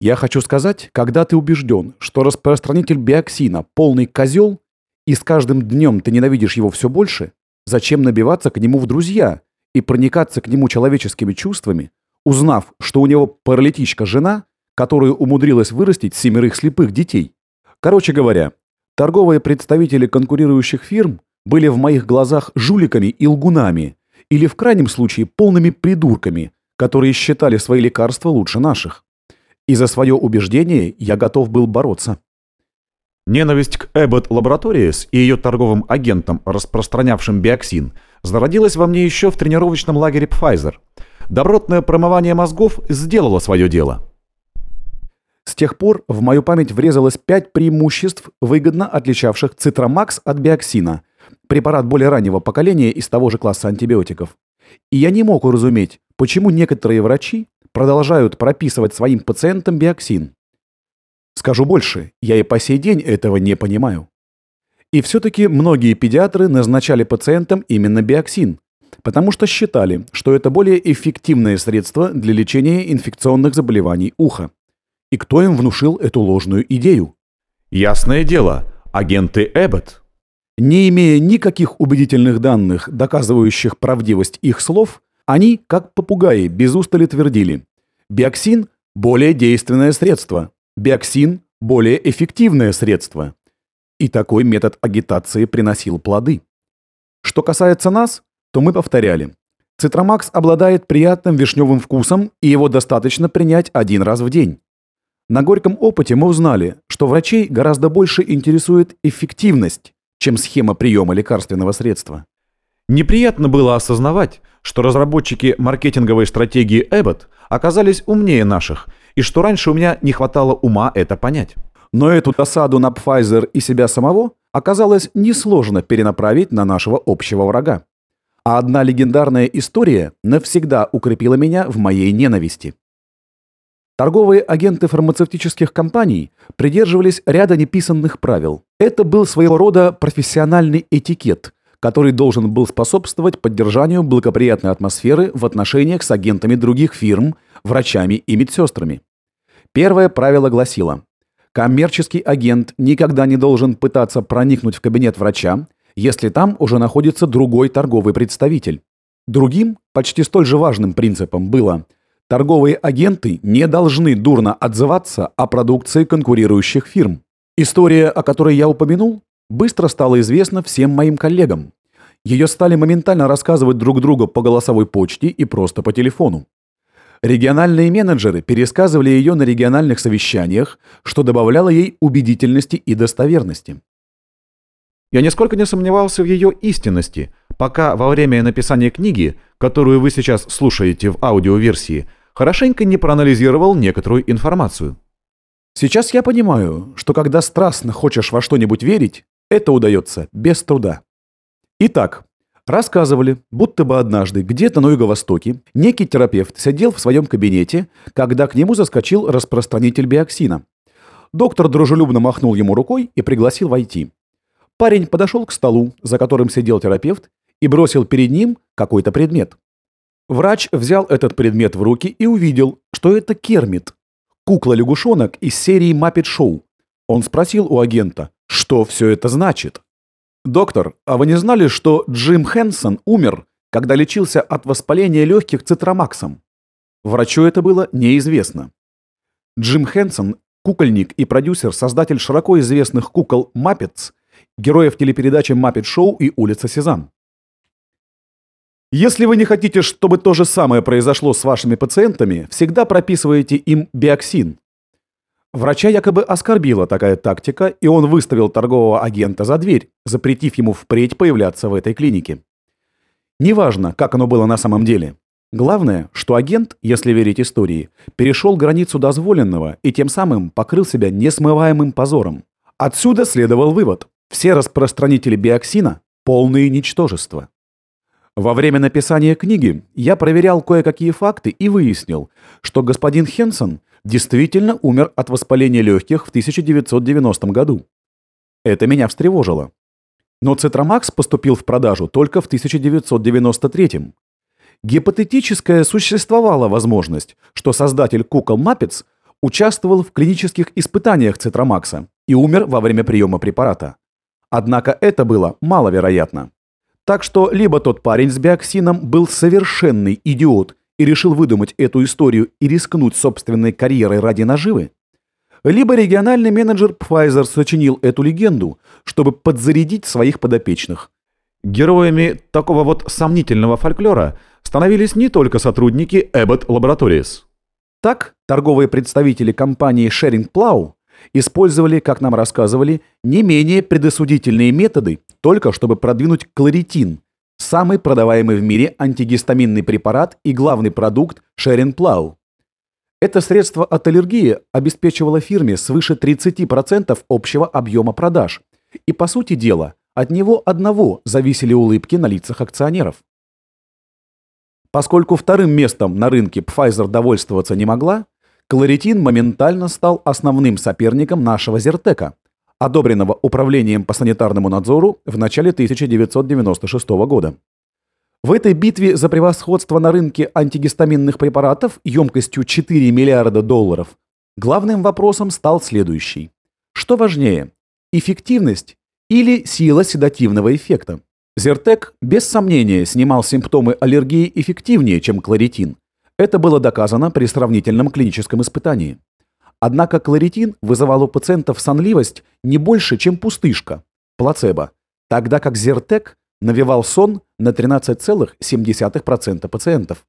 Я хочу сказать, когда ты убежден, что распространитель биоксина – полный козел, и с каждым днем ты ненавидишь его все больше, Зачем набиваться к нему в друзья и проникаться к нему человеческими чувствами, узнав, что у него паралитичка жена, которую умудрилась вырастить семерых слепых детей? Короче говоря, торговые представители конкурирующих фирм были в моих глазах жуликами и лгунами, или в крайнем случае полными придурками, которые считали свои лекарства лучше наших. И за свое убеждение я готов был бороться. Ненависть к Abbott Laboratories и ее торговым агентам, распространявшим биоксин, зародилась во мне еще в тренировочном лагере Pfizer. Добротное промывание мозгов сделало свое дело. С тех пор в мою память врезалось пять преимуществ, выгодно отличавших Цитромакс от биоксина, препарат более раннего поколения из того же класса антибиотиков. И я не мог уразуметь, почему некоторые врачи продолжают прописывать своим пациентам биоксин. Скажу больше, я и по сей день этого не понимаю. И все-таки многие педиатры назначали пациентам именно биоксин, потому что считали, что это более эффективное средство для лечения инфекционных заболеваний уха. И кто им внушил эту ложную идею? Ясное дело, агенты Эббот. Не имея никаких убедительных данных, доказывающих правдивость их слов, они, как попугаи, без устали твердили. Биаксин – более действенное средство, Биаксин – более эффективное средство. И такой метод агитации приносил плоды. Что касается нас, то мы повторяли. Зитромакс обладает приятным вишневым вкусом, и его достаточно принять один раз в день. На горьком опыте мы узнали, что врачей гораздо больше интересует эффективность, чем схема приема лекарственного средства. Неприятно было осознавать, что разработчики маркетинговой стратегии Abbott оказались умнее наших, и что раньше у меня не хватало ума это понять. Но эту досаду на Pfizer и себя самого оказалось несложно перенаправить на нашего общего врага. А одна легендарная история навсегда укрепила меня в моей ненависти. Торговые агенты фармацевтических компаний придерживались ряда неписанных правил. Это был своего рода профессиональный этикет, который должен был способствовать поддержанию благоприятной атмосферы в отношениях с агентами других фирм, врачами и медсестрами. Первое правило гласило, коммерческий агент никогда не должен пытаться проникнуть в кабинет врача, если там уже находится другой торговый представитель. Другим, почти столь же важным принципом было – Торговые агенты не должны дурно отзываться о продукции конкурирующих фирм. История, о которой я упомянул, быстро стала известна всем моим коллегам. Ее стали моментально рассказывать друг другу по голосовой почте и просто по телефону. Региональные менеджеры пересказывали ее на региональных совещаниях, что добавляло ей убедительности и достоверности. Я нисколько не сомневался в ее истинности, пока во время написания книги, которую вы сейчас слушаете в аудиоверсии, хорошенько не проанализировал некоторую информацию. Сейчас я понимаю, что когда страстно хочешь во что-нибудь верить, это удается без труда. Итак, рассказывали, будто бы однажды где-то на юго-востоке некий терапевт сидел в своем кабинете, когда к нему заскочил распространитель биоксина. Доктор дружелюбно махнул ему рукой и пригласил войти. Парень подошел к столу, за которым сидел терапевт, и бросил перед ним какой-то предмет. Врач взял этот предмет в руки и увидел, что это Кермит, кукла-лягушонок из серии «Маппет Шоу». Он спросил у агента, что все это значит. «Доктор, а вы не знали, что Джим Хэнсон умер, когда лечился от воспаления легких цитромаксом?» Врачу это было неизвестно. Джим Хэнсон – кукольник и продюсер, создатель широко известных кукол «Маппетс», героев телепередачи «Маппет Шоу» и «Улица Сезам». Если вы не хотите, чтобы то же самое произошло с вашими пациентами, всегда прописывайте им биоксин. Врача якобы оскорбила такая тактика, и он выставил торгового агента за дверь, запретив ему впредь появляться в этой клинике. Неважно, как оно было на самом деле. Главное, что агент, если верить истории, перешел границу дозволенного и тем самым покрыл себя несмываемым позором. Отсюда следовал вывод. Все распространители биоксина – полные ничтожества. Во время написания книги я проверял кое-какие факты и выяснил, что господин Хенсон действительно умер от воспаления легких в 1990 году. Это меня встревожило. Но Цитромакс поступил в продажу только в 1993 Гипотетическая существовала возможность, что создатель кукол Маппетс участвовал в клинических испытаниях Цитромакса и умер во время приема препарата. Однако это было маловероятно. Так что либо тот парень с биоксином был совершенный идиот и решил выдумать эту историю и рискнуть собственной карьерой ради наживы, либо региональный менеджер Pfizer сочинил эту легенду, чтобы подзарядить своих подопечных. Героями такого вот сомнительного фольклора становились не только сотрудники Abbott Laboratories. Так, торговые представители компании Sharing Plow использовали, как нам рассказывали, не менее предосудительные методы, только чтобы продвинуть кларитин, самый продаваемый в мире антигистаминный препарат и главный продукт Шерин Плау. Это средство от аллергии обеспечивало фирме свыше 30% общего объема продаж. И, по сути дела, от него одного зависели улыбки на лицах акционеров. Поскольку вторым местом на рынке Pfizer довольствоваться не могла, Кларитин моментально стал основным соперником нашего Зертека, одобренного Управлением по санитарному надзору в начале 1996 года. В этой битве за превосходство на рынке антигистаминных препаратов емкостью 4 миллиарда долларов главным вопросом стал следующий. Что важнее, эффективность или сила седативного эффекта? Зертек без сомнения снимал симптомы аллергии эффективнее, чем кларитин, это было доказано при сравнительном клиническом испытании. Однако кларитин вызывал у пациентов сонливость не больше, чем пустышка, плацебо, тогда как Зертек навевал сон на 13,7% пациентов.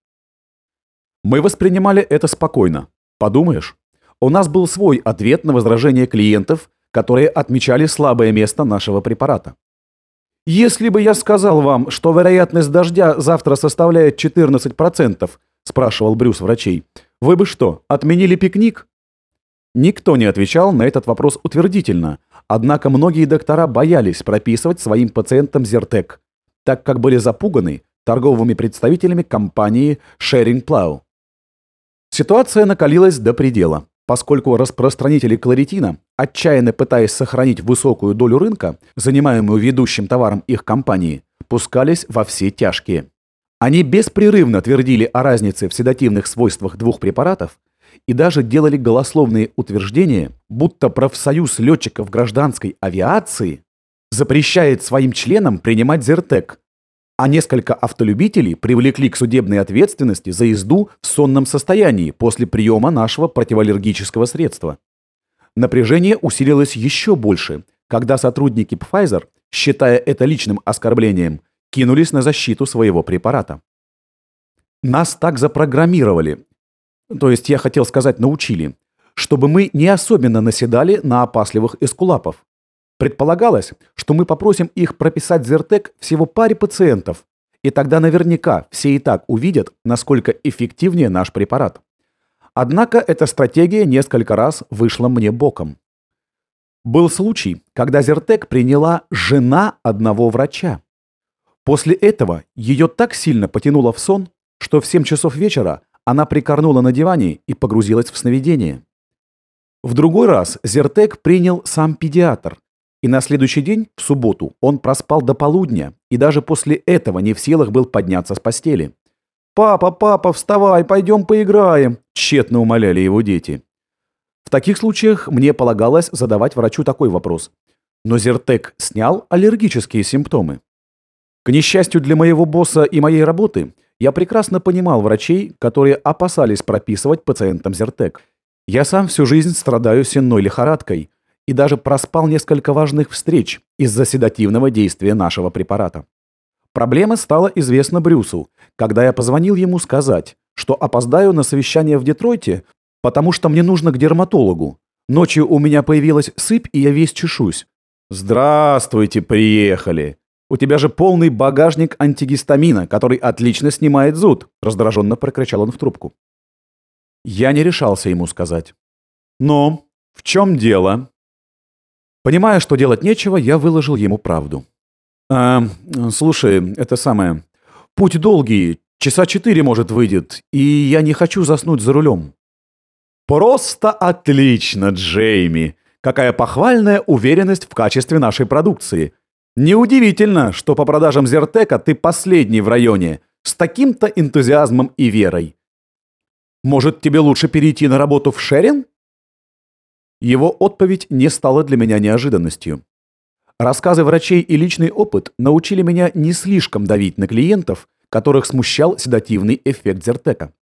Мы воспринимали это спокойно. Подумаешь, у нас был свой ответ на возражения клиентов, которые отмечали слабое место нашего препарата. «Если бы я сказал вам, что вероятность дождя завтра составляет 14%, спрашивал Брюс врачей, вы бы что, отменили пикник? Никто не отвечал на этот вопрос утвердительно, однако многие доктора боялись прописывать своим пациентам Зертек, так как были запуганы торговыми представителями компании Sharing Plow. Ситуация накалилась до предела, поскольку распространители кларитина, отчаянно пытаясь сохранить высокую долю рынка, занимаемую ведущим товаром их компании, пускались во все тяжкие. Они беспрерывно твердили о разнице в седативных свойствах двух препаратов и даже делали голословные утверждения, будто профсоюз летчиков гражданской авиации запрещает своим членам принимать Зертек, а несколько автолюбителей привлекли к судебной ответственности за езду в сонном состоянии после приема нашего противоаллергического средства. Напряжение усилилось еще больше, когда сотрудники Pfizer, считая это личным оскорблением, кинулись на защиту своего препарата. Нас так запрограммировали, то есть я хотел сказать научили, чтобы мы не особенно наседали на опасливых эскулапов. Предполагалось, что мы попросим их прописать Зертек всего паре пациентов, и тогда наверняка все и так увидят, насколько эффективнее наш препарат. Однако эта стратегия несколько раз вышла мне боком. Был случай, когда Зертек приняла жена одного врача. После этого ее так сильно потянуло в сон, что в 7 часов вечера она прикорнула на диване и погрузилась в сновидение. В другой раз Зертек принял сам педиатр, и на следующий день, в субботу, он проспал до полудня и даже после этого не в силах был подняться с постели. «Папа, папа, вставай, пойдем поиграем!» – тщетно умоляли его дети. В таких случаях мне полагалось задавать врачу такой вопрос. Но Зертек снял аллергические симптомы. К несчастью для моего босса и моей работы, я прекрасно понимал врачей, которые опасались прописывать пациентам Зертек. Я сам всю жизнь страдаю сенной лихорадкой и даже проспал несколько важных встреч из-за седативного действия нашего препарата. Проблема стала известна Брюсу, когда я позвонил ему сказать, что опоздаю на совещание в Детройте, потому что мне нужно к дерматологу. Ночью у меня появилась сыпь, и я весь чешусь. «Здравствуйте, приехали!» У тебя же полный багажник антигистамина, который отлично снимает зуд», — раздраженно прокричал он в трубку. Я не решался ему сказать. «Но в чем дело?» Понимая, что делать нечего, я выложил ему правду. «А, слушай, это самое... Путь долгий, часа четыре, может, выйдет, и я не хочу заснуть за рулем». «Просто отлично, Джейми! Какая похвальная уверенность в качестве нашей продукции!» Неудивительно, что по продажам Зертека ты последний в районе, с таким-то энтузиазмом и верой. Может, тебе лучше перейти на работу в Шерин? Его отповедь не стала для меня неожиданностью. Рассказы врачей и личный опыт научили меня не слишком давить на клиентов, которых смущал седативный эффект Зертека.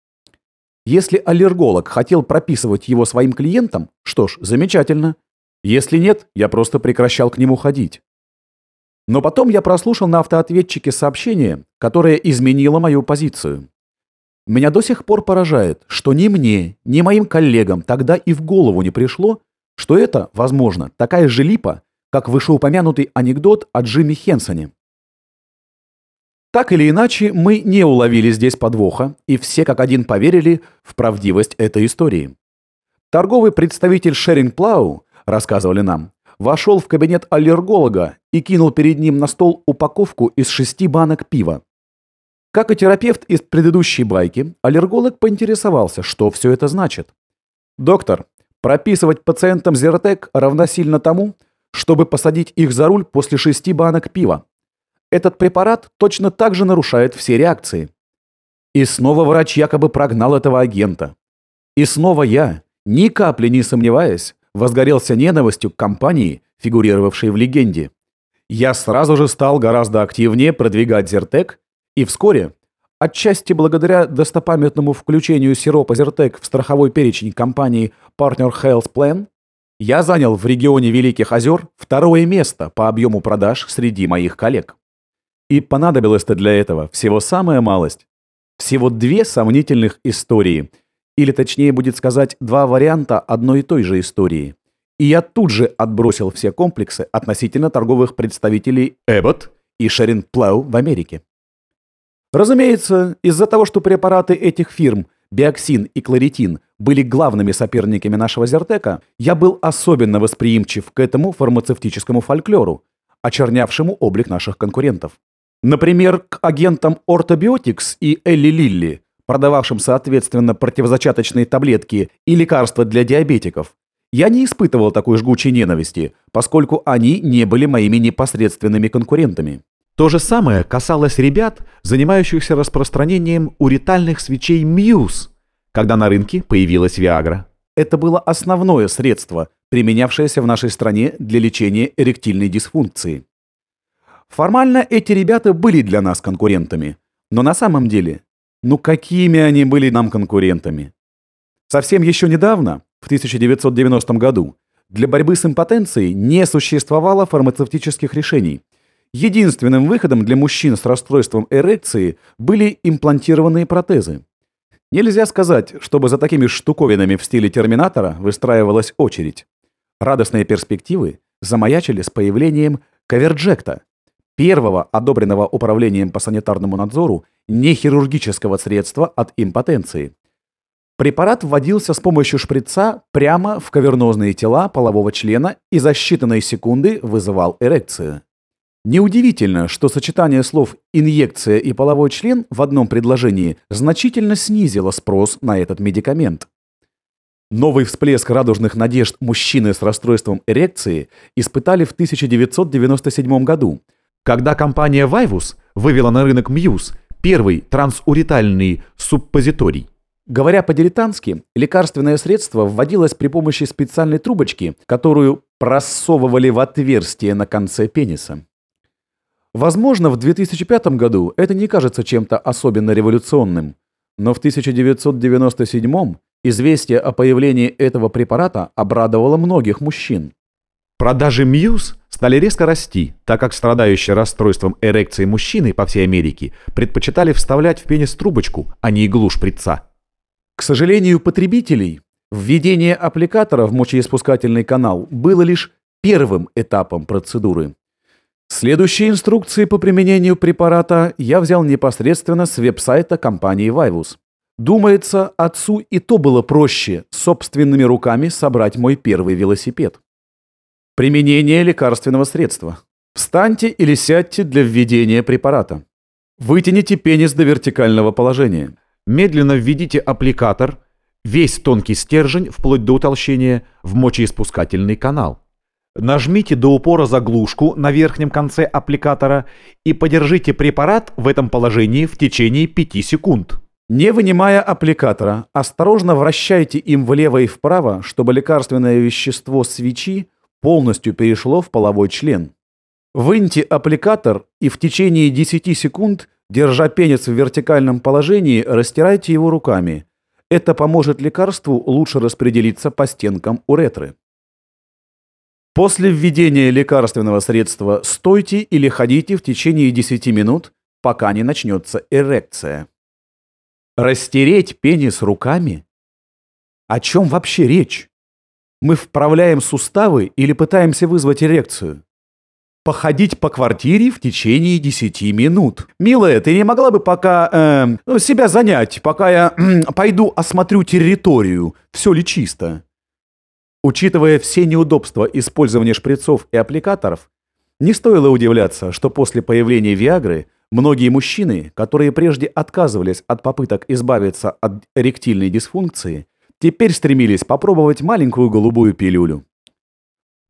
Если аллерголог хотел прописывать его своим клиентам, что ж, замечательно. Если нет, я просто прекращал к нему ходить. Но потом я прослушал на автоответчике сообщение, которое изменило мою позицию. Меня до сих пор поражает, что ни мне, ни моим коллегам тогда и в голову не пришло, что это, возможно, такая же липа, как вышеупомянутый анекдот о Джимми Хенсоне. Так или иначе, мы не уловили здесь подвоха, и все как один поверили в правдивость этой истории. Торговый представитель Шеринг Плау, рассказывали нам, вошел в кабинет аллерголога и кинул перед ним на стол упаковку из шести банок пива. Как и терапевт из предыдущей байки, аллерголог поинтересовался, что все это значит. «Доктор, прописывать пациентам Зертек равносильно тому, чтобы посадить их за руль после шести банок пива. Этот препарат точно так же нарушает все реакции». И снова врач якобы прогнал этого агента. И снова я, ни капли не сомневаясь, возгорелся ненавистью к компании, фигурировавшей в легенде. Я сразу же стал гораздо активнее продвигать Зертек, и вскоре, отчасти благодаря достопамятному включению сиропа Зертек в страховой перечень компании Partner Health Plan, я занял в регионе Великих озер второе место по объему продаж среди моих коллег. И понадобилось-то для этого всего самая малость. Всего две сомнительных истории – Или точнее будет сказать, два варианта одной и той же истории. И я тут же отбросил все комплексы относительно торговых представителей Эббот и Шерин Плау в Америке. Разумеется, из-за того, что препараты этих фирм Биоксин и Кларитин были главными соперниками нашего Зертека, я был особенно восприимчив к этому фармацевтическому фольклору, очернявшему облик наших конкурентов. Например, к агентам Ortobiotics и Элли Лилли, продававшим соответственно противозачаточные таблетки и лекарства для диабетиков, я не испытывал такой жгучей ненависти, поскольку они не были моими непосредственными конкурентами. То же самое касалось ребят, занимающихся распространением уретальных свечей Мьюз, когда на рынке появилась Виагра. Это было основное средство, применявшееся в нашей стране для лечения эректильной дисфункции. Формально эти ребята были для нас конкурентами, но на самом деле, ну какими они были нам конкурентами? Совсем еще недавно в 1990 году для борьбы с импотенцией не существовало фармацевтических решений. Единственным выходом для мужчин с расстройством эрекции были имплантированные протезы. Нельзя сказать, чтобы за такими штуковинами в стиле Терминатора выстраивалась очередь. Радостные перспективы замаячили с появлением Каверджекта, первого одобренного управлением по санитарному надзору нехирургического средства от импотенции. Препарат вводился с помощью шприца прямо в кавернозные тела полового члена и за считанные секунды вызывал эрекцию. Неудивительно, что сочетание слов «инъекция» и «половой член» в одном предложении значительно снизило спрос на этот медикамент. Новый всплеск радужных надежд мужчины с расстройством эрекции испытали в 1997 году, когда компания Vivus вывела на рынок Muse первый трансуритальный суппозиторий. Говоря по-дилетантски, лекарственное средство вводилось при помощи специальной трубочки, которую просовывали в отверстие на конце пениса. Возможно, в 2005 году это не кажется чем-то особенно революционным, но в 1997 известие о появлении этого препарата обрадовало многих мужчин. Продажи Мьюз стали резко расти, так как страдающие расстройством эрекции мужчины по всей Америке предпочитали вставлять в пенис трубочку, а не иглу шприца. К сожалению потребителей, введение аппликатора в мочеиспускательный канал было лишь первым этапом процедуры. Следующие инструкции по применению препарата я взял непосредственно с веб-сайта компании Vivus. Думается, отцу и то было проще собственными руками собрать мой первый велосипед. Применение лекарственного средства. Встаньте или сядьте для введения препарата. Вытяните пенис до вертикального положения. Медленно введите аппликатор, весь тонкий стержень, вплоть до утолщения, в мочеиспускательный канал. Нажмите до упора заглушку на верхнем конце аппликатора и подержите препарат в этом положении в течение 5 секунд. Не вынимая аппликатора, осторожно вращайте им влево и вправо, чтобы лекарственное вещество свечи полностью перешло в половой член. Выньте аппликатор и в течение 10 секунд Держа пенис в вертикальном положении, растирайте его руками. Это поможет лекарству лучше распределиться по стенкам уретры. После введения лекарственного средства стойте или ходите в течение 10 минут, пока не начнется эрекция. Растереть пенис руками? О чем вообще речь? Мы вправляем суставы или пытаемся вызвать эрекцию? Походить по квартире в течение десяти минут. Милая, ты не могла бы пока э, себя занять, пока я э, пойду осмотрю территорию, все ли чисто? Учитывая все неудобства использования шприцов и аппликаторов, не стоило удивляться, что после появления Виагры многие мужчины, которые прежде отказывались от попыток избавиться от эректильной дисфункции, теперь стремились попробовать маленькую голубую пилюлю.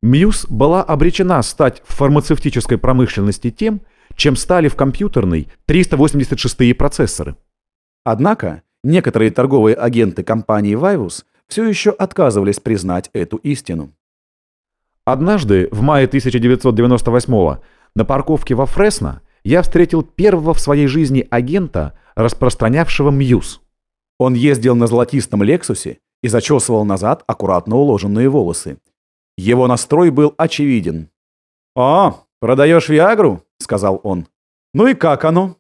Мьюз была обречена стать в фармацевтической промышленности тем, чем стали в компьютерной 386-е процессоры. Однако некоторые торговые агенты компании Vivus все еще отказывались признать эту истину. Однажды, в мае 1998 на парковке во Фресно я встретил первого в своей жизни агента, распространявшего Мьюз. Он ездил на золотистом Лексусе и зачесывал назад аккуратно уложенные волосы, его настрой был очевиден. «А, продаешь Виагру?» — сказал он. «Ну и как оно?»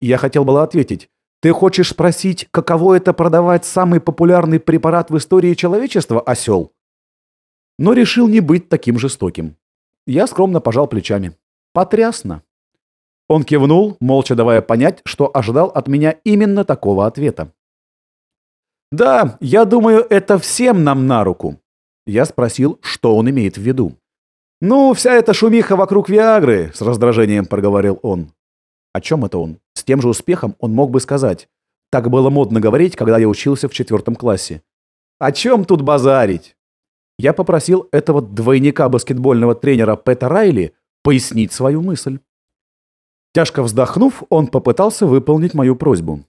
Я хотел было ответить. Ты хочешь спросить, каково это продавать самый популярный препарат в истории человечества, осел? Но решил не быть таким жестоким. Я скромно пожал плечами. Потрясно. Он кивнул, молча давая понять, что ожидал от меня именно такого ответа. «Да, я думаю, это всем нам на руку». Я спросил, что он имеет в виду. «Ну, вся эта шумиха вокруг Виагры», — с раздражением проговорил он. О чем это он? С тем же успехом он мог бы сказать. Так было модно говорить, когда я учился в четвертом классе. О чем тут базарить? Я попросил этого двойника баскетбольного тренера Пэта Райли пояснить свою мысль. Тяжко вздохнув, он попытался выполнить мою просьбу.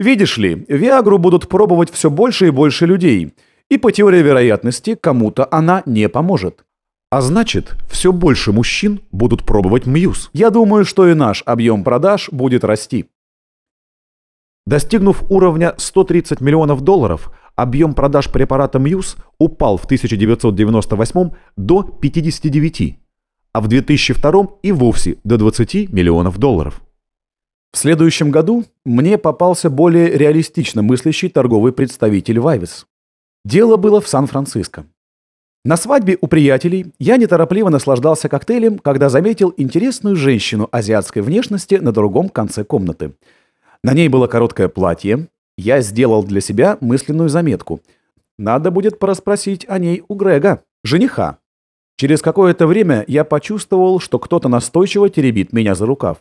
Видишь ли, Виагру будут пробовать все больше и больше людей, и по теории вероятности кому-то она не поможет. А значит, все больше мужчин будут пробовать Мьюз. Я думаю, что и наш объем продаж будет расти. Достигнув уровня 130 миллионов долларов, объем продаж препарата Мьюз упал в 1998 до 59, а в 2002 и вовсе до 20 миллионов долларов. В следующем году мне попался более реалистично мыслящий торговый представитель Вайвис. Дело было в Сан-Франциско. На свадьбе у приятелей я неторопливо наслаждался коктейлем, когда заметил интересную женщину азиатской внешности на другом конце комнаты. На ней было короткое платье. Я сделал для себя мысленную заметку. Надо будет порасспросить о ней у Грега, жениха. Через какое-то время я почувствовал, что кто-то настойчиво теребит меня за рукав.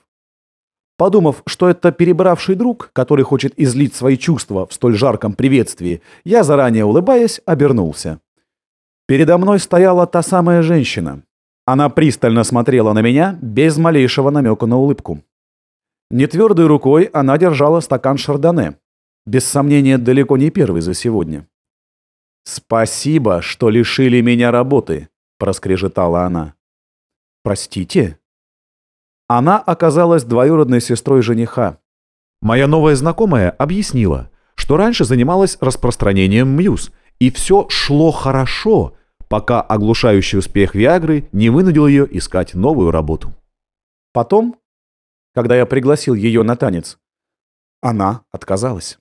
Подумав, что это перебравший друг, который хочет излить свои чувства в столь жарком приветствии, я, заранее улыбаясь, обернулся. Передо мной стояла та самая женщина. Она пристально смотрела на меня, без малейшего намека на улыбку. Нетвердой рукой она держала стакан шардоне. Без сомнения, далеко не первый за сегодня. «Спасибо, что лишили меня работы», — проскрежетала она. «Простите?» Она оказалась двоюродной сестрой жениха. Моя новая знакомая объяснила, что раньше занималась распространением мьюз — и все шло хорошо, пока оглушающий успех Виагры не вынудил ее искать новую работу. Потом, когда я пригласил ее на танец, она отказалась.